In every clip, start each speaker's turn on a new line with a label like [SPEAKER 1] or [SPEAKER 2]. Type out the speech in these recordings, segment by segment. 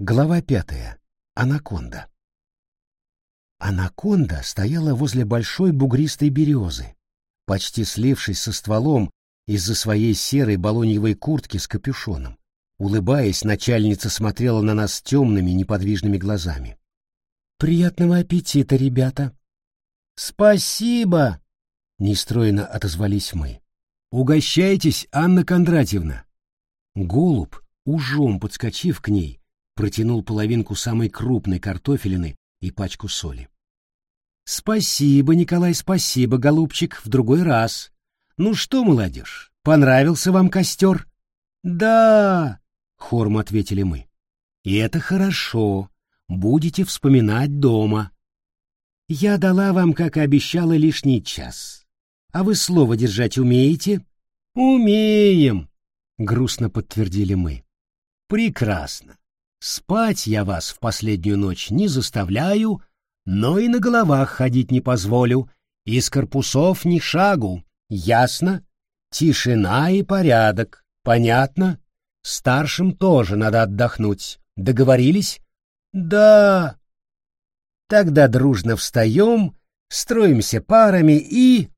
[SPEAKER 1] Глава пятая. Анаконда. Анаконда стояла возле большой бугристой березы, почти слившись со стволом из-за своей серой балоньевой куртки с капюшоном. Улыбаясь, начальница смотрела на нас темными неподвижными глазами. «Приятного аппетита, ребята!» «Спасибо!» — нестройно отозвались мы. «Угощайтесь, Анна Кондратьевна!» Голубь, ужом подскочив к ней, протянул половинку самой крупной картофелины и пачку соли. «Спасибо, Николай, спасибо, голубчик, в другой раз. Ну что, молодежь, понравился вам костер?» «Да!» — хором ответили мы. «И это хорошо. Будете вспоминать дома. Я дала вам, как и обещала, лишний час. А вы слово держать умеете?» «Умеем!» — грустно подтвердили мы. «Прекрасно. Спать я вас в последнюю ночь не заставляю, но и на головах ходить не позволю, из корпусов ни шагу. Ясно? Тишина и порядок. Понятно? Старшим тоже надо отдохнуть. Договорились? Да. Тогда дружно встаем, строимся парами и...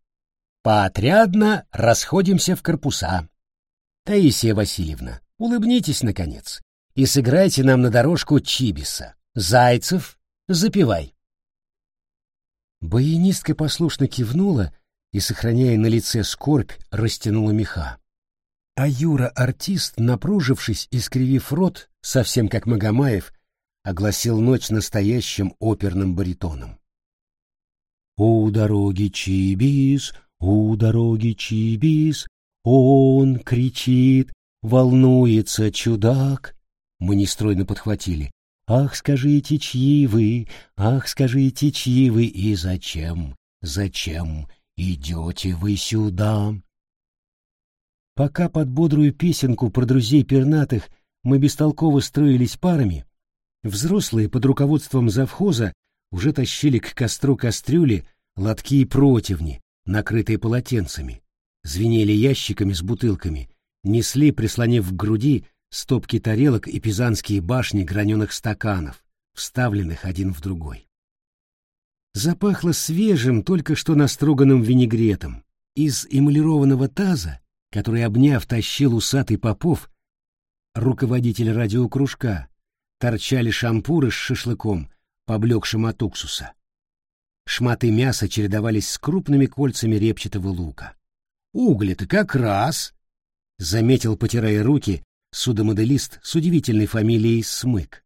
[SPEAKER 1] Поотрядно расходимся в корпуса. Таисия Васильевна, улыбнитесь, наконец и сыграйте нам на дорожку Чибиса. Зайцев, запивай. Баянистка послушно кивнула и, сохраняя на лице скорбь, растянула меха. А Юра-артист, напружившись и скривив рот, совсем как Магомаев, огласил ночь настоящим оперным баритоном. «У дороги Чибис, у дороги Чибис, он кричит, волнуется чудак, мы нестройно подхватили. «Ах, скажите, чьи вы? Ах, скажите, чьи вы и зачем? Зачем идете вы сюда?» Пока под бодрую песенку про друзей пернатых мы бестолково строились парами, взрослые под руководством завхоза уже тащили к костру кастрюли, лотки и противни, накрытые полотенцами, звенели ящиками с бутылками, несли, прислонив к груди, стопки тарелок и пизанские башни граненых стаканов, вставленных один в другой. Запахло свежим, только что наструганным винегретом. Из эмалированного таза, который, обняв, тащил усатый Попов, руководитель радиокружка, торчали шампуры с шашлыком, поблекшим от уксуса. Шматы мяса чередовались с крупными кольцами репчатого лука. «Угли-то как раз!» — заметил, потирая руки, судомоделист с удивительной фамилией Смык.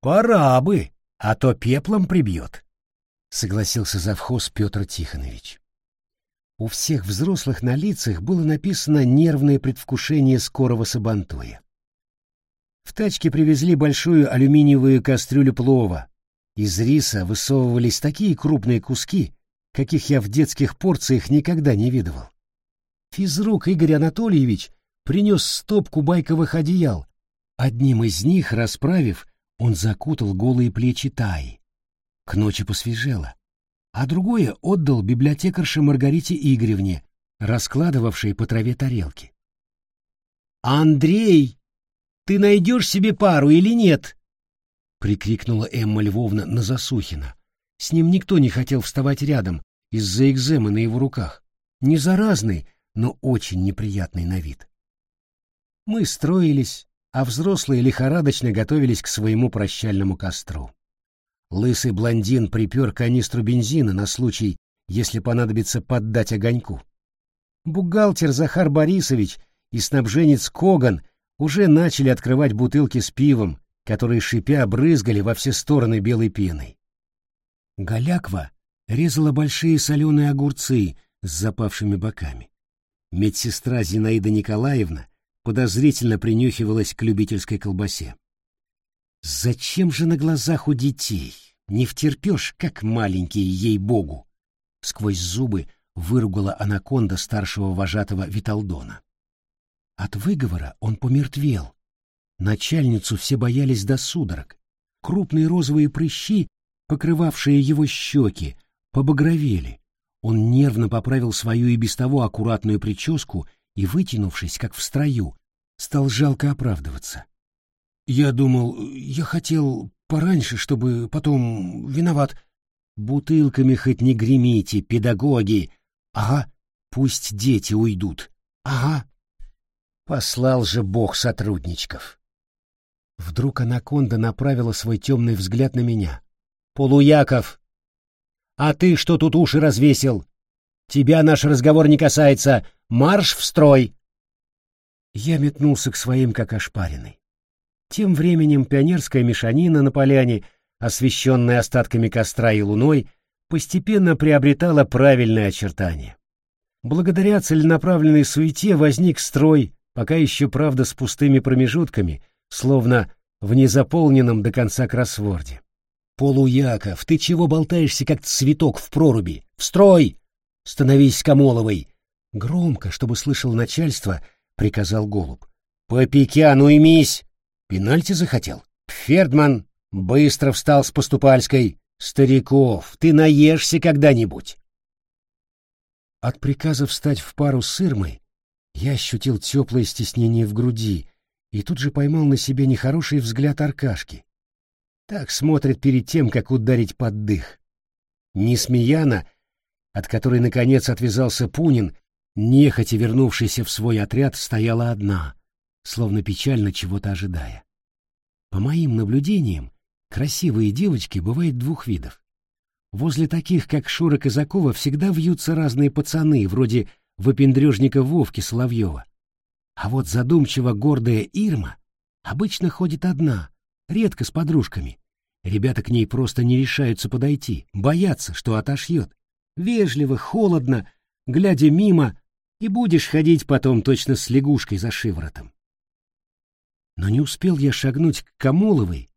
[SPEAKER 1] «Пора бы, а то пеплом прибьет», — согласился завхоз Петр Тихонович. У всех взрослых на лицах было написано нервное предвкушение скорого сабантуя. В тачке привезли большую алюминиевую кастрюлю плова. Из риса высовывались такие крупные куски, каких я в детских порциях никогда не видывал. Физрук Игорь Анатольевич принес стопку байковых одеял. Одним из них, расправив, он закутал голые плечи Таи. К ночи посвежело. А другое отдал библиотекарше Маргарите Игоревне, раскладывавшей по траве тарелки. «Андрей, ты найдешь себе пару или нет?» — прикрикнула Эмма Львовна на Засухина. С ним никто не хотел вставать рядом из-за экземы на его руках. Не заразный, но очень неприятный на вид. Мы строились, а взрослые лихорадочно готовились к своему прощальному костру. Лысый блондин припер канистру бензина на случай, если понадобится поддать огоньку. Бухгалтер Захар Борисович и снабженец Коган уже начали открывать бутылки с пивом, которые шипя брызгали во все стороны белой пеной. Галяква резала большие соленые огурцы с запавшими боками. Медсестра Зинаида Николаевна подозрительно принюхивалась к любительской колбасе. «Зачем же на глазах у детей? Не втерпешь, как маленькие, ей-богу!» Сквозь зубы выругала анаконда старшего вожатого Виталдона. От выговора он помертвел. Начальницу все боялись до судорог. Крупные розовые прыщи, покрывавшие его щеки, побагровели. Он нервно поправил свою и без того аккуратную прическу и, вытянувшись, как в строю, стал жалко оправдываться. Я думал, я хотел пораньше, чтобы потом виноват. Бутылками хоть не гремите, педагоги. Ага, пусть дети уйдут. Ага. Послал же бог сотрудничков. Вдруг анаконда направила свой темный взгляд на меня. «Полуяков! А ты что тут уши развесил? Тебя наш разговор не касается. Марш в строй!» Я метнулся к своим, как ошпаренный. Тем временем пионерская мешанина на поляне, освещенная остатками костра и луной, постепенно приобретала правильное очертание. Благодаря целенаправленной суете возник строй, пока еще, правда, с пустыми промежутками, словно в незаполненном до конца кроссворде. «Полуяков, ты чего болтаешься, как цветок в проруби? В строй! Становись Камоловой!» Громко, чтобы слышал начальство, приказал голубь. «По пикяну уймись!» Пенальти захотел. Фердман быстро встал с поступальской. «Стариков, ты наешься когда-нибудь?» От приказа встать в пару с Ирмой я ощутил теплое стеснение в груди и тут же поймал на себе нехороший взгляд Аркашки. Так смотрит перед тем, как ударить под дых. Несмеяна, от которой наконец отвязался Пунин, нехотя вернувшийся в свой отряд, стояла одна, словно печально чего-то ожидая. По моим наблюдениям, красивые девочки бывают двух видов. Возле таких, как Шура Казакова, всегда вьются разные пацаны, вроде выпендрежника Вовки Соловьева. А вот задумчиво гордая Ирма обычно ходит одна, редко с подружками. Ребята к ней просто не решаются подойти, боятся, что отошьет. Вежливо, холодно, глядя мимо, и будешь ходить потом точно с лягушкой за шиворотом. Но не успел я шагнуть к Камоловой,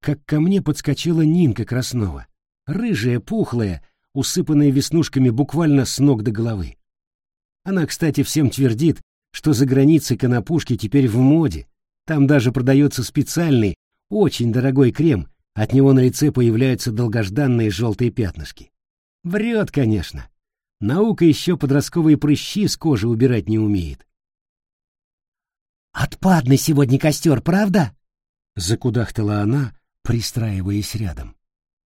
[SPEAKER 1] как ко мне подскочила Нинка Краснова, рыжая, пухлая, усыпанная веснушками буквально с ног до головы. Она, кстати, всем твердит, что за границей конопушки теперь в моде. Там даже продается специальный, очень дорогой крем, от него на лице появляются долгожданные желтые пятнышки. Врет, конечно. Наука еще подростковые прыщи с кожи убирать не умеет.
[SPEAKER 2] «Отпадный сегодня костер, правда?»
[SPEAKER 1] — закудахтала она, пристраиваясь рядом.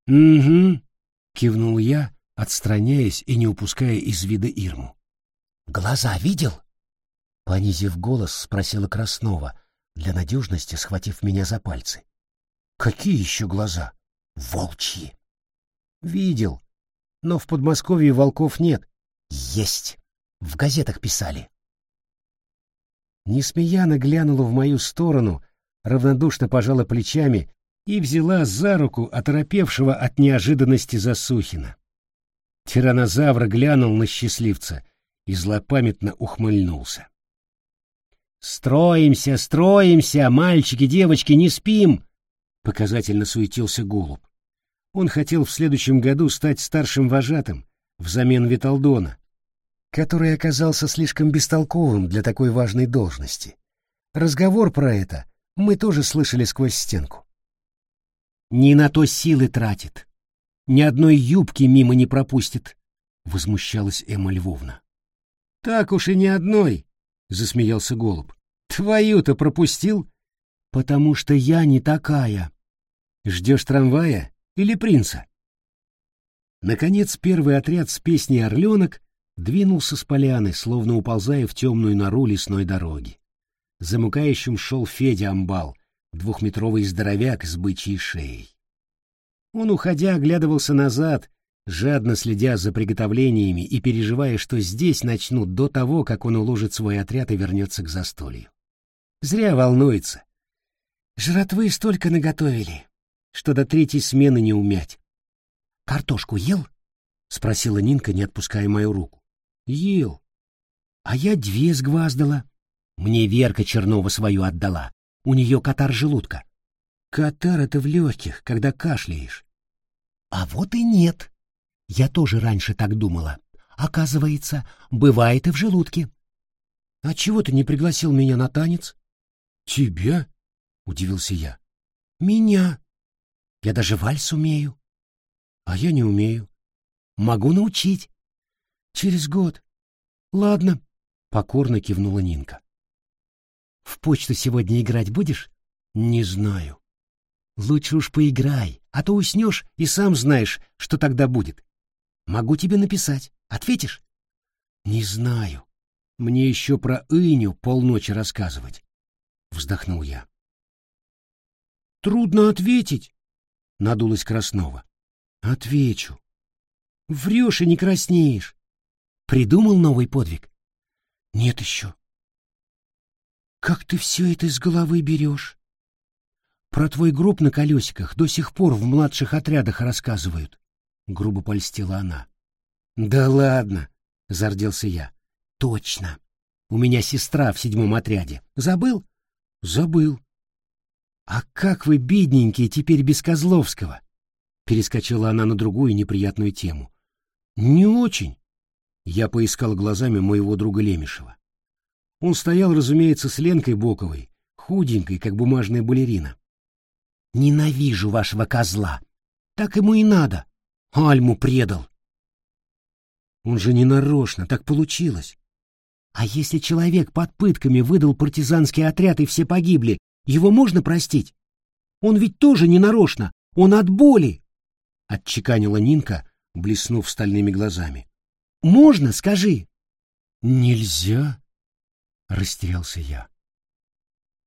[SPEAKER 1] «Угу», — кивнул я, отстраняясь и не упуская из вида Ирму.
[SPEAKER 2] «Глаза видел?» Понизив голос, спросила Краснова, для надежности схватив меня за пальцы.
[SPEAKER 1] «Какие еще глаза?»
[SPEAKER 2] «Волчьи».
[SPEAKER 1] «Видел. Но в Подмосковье волков нет».
[SPEAKER 2] «Есть. В газетах писали».
[SPEAKER 1] Несмеяно глянула в мою сторону, равнодушно пожала плечами и взяла за руку оторопевшего от неожиданности Засухина. Тиранозавр глянул на счастливца и злопамятно ухмыльнулся. «Строимся, строимся, мальчики, девочки, не спим!» — показательно суетился Голуб. Он хотел в следующем году стать старшим вожатым взамен Виталдона, который оказался слишком бестолковым для такой важной должности. Разговор про это мы тоже слышали сквозь стенку. «Не на то силы тратит. Ни одной юбки мимо не пропустит», — возмущалась Эмма Львовна. «Так уж и ни одной», — засмеялся Голуб. Твою-то пропустил? Потому что я не такая. Ждешь трамвая или принца? Наконец первый отряд с песней «Орленок» двинулся с поляны, словно уползая в темную нору лесной дороги. Замыкающим шел Федя Амбал, двухметровый здоровяк с бычьей шеей. Он, уходя, оглядывался назад, жадно следя за приготовлениями и переживая, что здесь начнут до того, как он уложит свой отряд и вернется к застолью. Зря волнуется. Жратвы столько наготовили, что до третьей смены не умять.
[SPEAKER 2] «Картошку ел?» — спросила Нинка, не отпуская мою руку.
[SPEAKER 1] «Ел. А я две сгваздала.
[SPEAKER 2] Мне Верка Чернова свою отдала. У нее катар желудка».
[SPEAKER 1] «Катар — это в легких, когда кашляешь».
[SPEAKER 2] «А вот и нет. Я тоже раньше так думала. Оказывается, бывает и в желудке».
[SPEAKER 1] «А чего ты не пригласил меня на танец?» «Тебя?» — удивился я.
[SPEAKER 2] «Меня. Я даже вальс умею».
[SPEAKER 1] «А я не умею».
[SPEAKER 2] «Могу научить».
[SPEAKER 1] «Через год».
[SPEAKER 2] «Ладно», —
[SPEAKER 1] покорно кивнула Нинка.
[SPEAKER 2] «В почту сегодня играть будешь?»
[SPEAKER 1] Не знаю. Лучше уж поиграй, а то уснешь и сам знаешь, что тогда будет. Могу тебе написать. Ответишь? Не знаю. Мне еще про Иню полночи рассказывать. Вздохнул я. Трудно ответить, надулась Краснова. Отвечу. Врешь и не краснеешь. Придумал новый подвиг? Нет еще. Как ты все это из головы берешь? Про твой гроб на колесиках до сих пор в младших отрядах рассказывают. Грубо польстила она. Да ладно, зарделся я. Точно. У меня сестра в седьмом отряде. Забыл? Забыл. А как вы, бедненькие, теперь без Козловского? Перескочила она на другую неприятную тему. Не очень. Я поискал глазами моего друга Лемешева. Он стоял, разумеется, с Ленкой Боковой, худенькой, как бумажная балерина. Ненавижу вашего козла. Так ему и надо. Альму предал. Он же не нарочно, так получилось. А если человек под пытками выдал партизанский отряд и все погибли, его можно простить? Он ведь тоже не нарочно, он от боли, — отчеканила Нинка, блеснув стальными глазами. Можно, скажи. Нельзя, — растерялся я.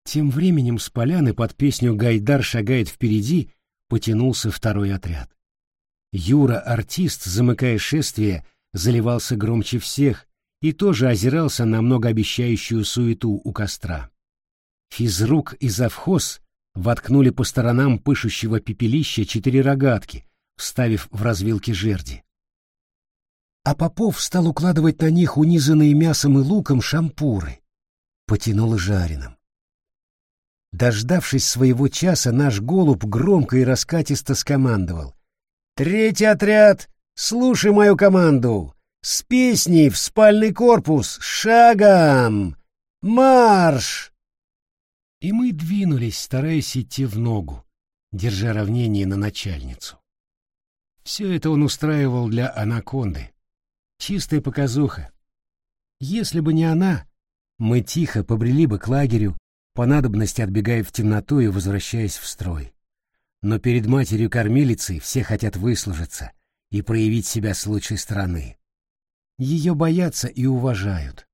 [SPEAKER 1] Тем временем с поляны под песню «Гайдар шагает впереди» потянулся второй отряд. Юра, артист, замыкая шествие, заливался громче всех и тоже озирался на многообещающую суету у костра. Физрук и завхоз воткнули по сторонам пышущего пепелища четыре рогатки, вставив в развилки жерди. А Попов стал укладывать на них унизанные мясом и луком шампуры. Потянуло жареным. Дождавшись своего часа, наш голубь громко и раскатисто скомандовал. «Третий отряд, слушай мою команду! С песней в спальный корпус! Шагом! Марш!» И мы двинулись, стараясь идти в ногу, держа равнение на начальницу. Все это он устраивал для анаконды. Чистая показуха. Если бы не она, мы тихо побрели бы к лагерю, по надобности отбегая в темноту и возвращаясь в строй. Но перед матерью-кормилицей все хотят выслужиться и проявить себя с лучшей стороны. Ее боятся и уважают.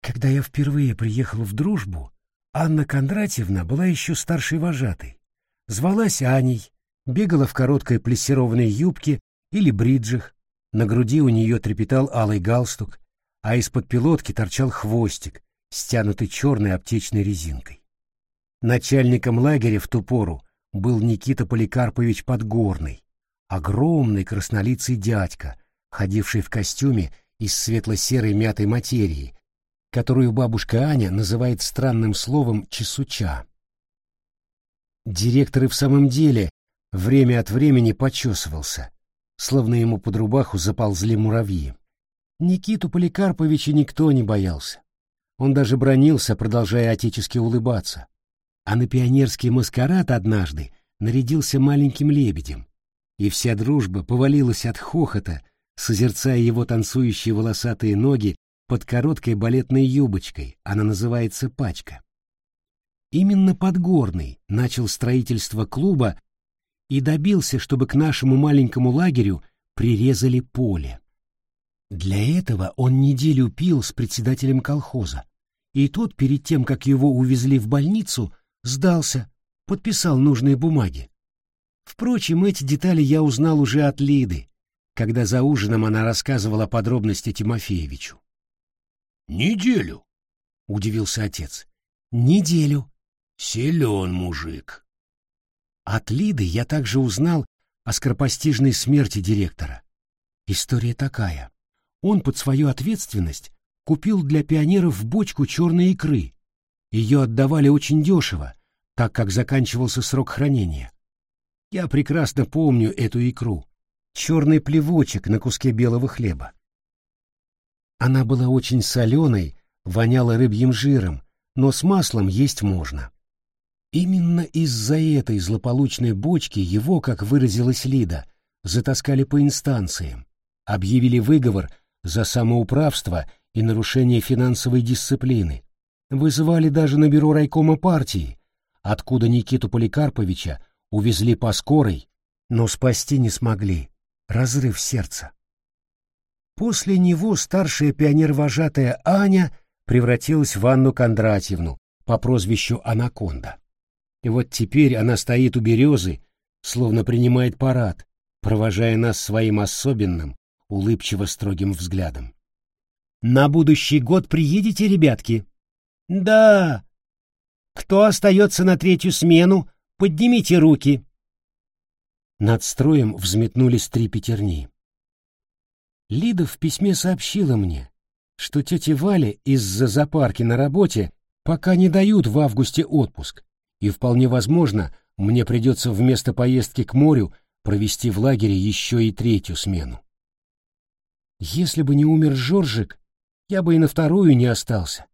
[SPEAKER 1] Когда я впервые приехал в дружбу, Анна Кондратьевна была еще старшей вожатой. Звалась Аней, бегала в короткой плессированной юбке или бриджах, на груди у нее трепетал алый галстук, а из-под пилотки торчал хвостик, стянутый черной аптечной резинкой. Начальником лагеря в ту пору был Никита Поликарпович Подгорный, огромный краснолицый дядька, ходивший в костюме из светло-серой мятой материи, которую бабушка Аня называет странным словом «чесуча». Директор и в самом деле время от времени почесывался, словно ему под рубаху заползли муравьи. Никиту Поликарповича никто не боялся. Он даже бронился, продолжая отечески улыбаться. А на пионерский маскарад однажды нарядился маленьким лебедем, и вся дружба повалилась от хохота, созерцая его танцующие волосатые ноги под короткой балетной юбочкой, она называется «пачка». Именно Подгорный начал строительство клуба и добился, чтобы к нашему маленькому лагерю прирезали поле. Для этого он неделю пил с председателем колхоза, и тот, перед тем, как его увезли в больницу, сдался, подписал нужные бумаги. Впрочем, эти детали я узнал уже от Лиды, когда за ужином она рассказывала подробности Тимофеевичу.
[SPEAKER 3] «Неделю?» — удивился отец.
[SPEAKER 1] «Неделю».
[SPEAKER 3] «Силен мужик».
[SPEAKER 1] От Лиды я также узнал о скоропостижной смерти директора. История такая. Он под свою ответственность купил для пионеров бочку черной икры. Ее отдавали очень дешево, так как заканчивался срок хранения. Я прекрасно помню эту икру. Черный плевочек на куске белого хлеба. Она была очень соленой, воняла рыбьим жиром, но с маслом есть можно. Именно из-за этой злополучной бочки его, как выразилась Лида, затаскали по инстанциям, объявили выговор за самоуправство и нарушение финансовой дисциплины, вызывали даже на бюро райкома партии, откуда Никиту Поликарповича увезли по скорой, но спасти не смогли. Разрыв сердца. После него старшая пионер-вожатая Аня превратилась в Анну Кондратьевну по прозвищу Анаконда. И вот теперь она стоит у березы, словно принимает парад, провожая нас своим особенным, улыбчиво строгим взглядом. «На будущий год приедете, ребятки?» «Да!» «Кто остается на третью смену, поднимите руки!» Над строем взметнулись три пятерни. Лида в письме сообщила мне, что тете Вале из-за запарки на работе пока не дают в августе отпуск, и вполне возможно, мне придется вместо поездки к морю провести в лагере еще и третью смену. Если бы не умер Жоржик, я бы и на вторую не остался.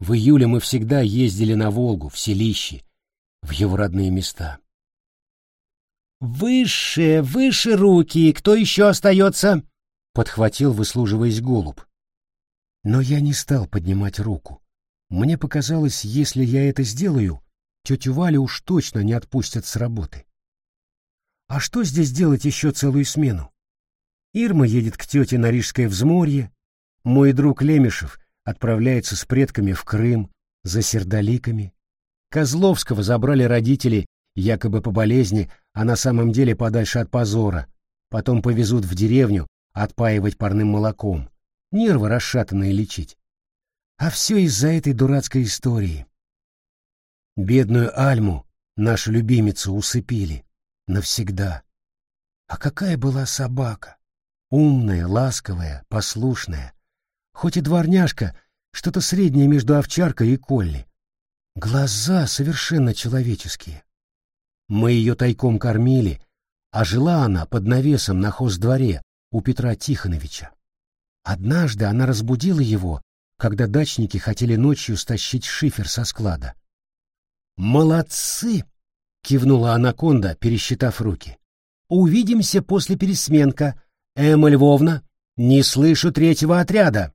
[SPEAKER 1] В июле мы всегда ездили на Волгу, в селище, в его родные места. «Выше, выше руки! Кто еще остается?» — подхватил, выслуживаясь голубь. Но я не стал поднимать руку. Мне показалось, если я это сделаю, тетю Валю уж точно не отпустят с работы. А что здесь делать еще целую смену? Ирма едет к тете на Рижское взморье, мой друг Лемешев отправляется с предками в Крым за сердоликами. Козловского забрали родители якобы по болезни, а на самом деле подальше от позора. Потом повезут в деревню отпаивать парным молоком, нервы расшатанные лечить. А все из-за этой дурацкой истории. Бедную Альму, нашу любимицу, усыпили. Навсегда. А какая была собака? Умная, ласковая, послушная. Хоть и дворняжка, что-то среднее между овчаркой и Колли. Глаза совершенно человеческие. Мы ее тайком кормили, а жила она под навесом на хоздворе у Петра Тихоновича. Однажды она разбудила его, когда дачники хотели ночью стащить шифер со склада. «Молодцы!» — кивнула анаконда, пересчитав руки. «Увидимся после пересменка. Эмма Львовна, не слышу третьего отряда!»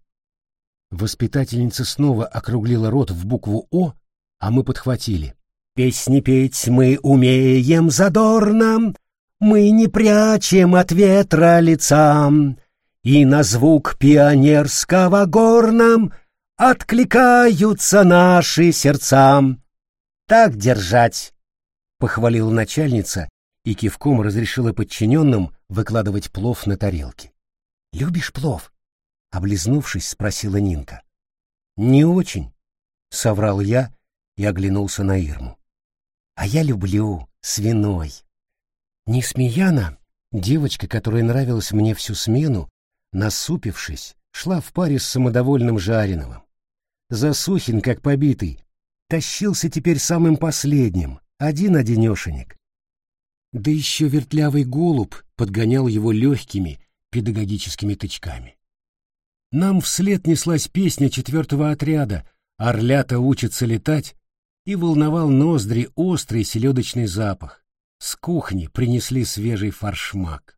[SPEAKER 1] Воспитательница снова округлила рот в букву «О», а мы подхватили. Песни петь мы умеем задорно, Мы не прячем от ветра лица, И на звук пионерского горна Откликаются наши сердца. Так держать, — похвалила начальница и кивком разрешила подчиненным выкладывать плов на тарелки. «Любишь плов?» — облизнувшись, спросила Нинка. «Не очень», — соврал я и оглянулся на Ирму. А я люблю свиной. Несмеяна, девочка, которая нравилась мне всю смену, насупившись, шла в паре с самодовольным Жариновым. Засухин, как побитый, тащился теперь самым последним, один-одинешенек. Да еще вертлявый голубь подгонял его легкими педагогическими тычками. Нам вслед неслась песня четвертого отряда «Орлята учатся летать», и волновал ноздри острый селедочный запах. С кухни принесли свежий форшмак.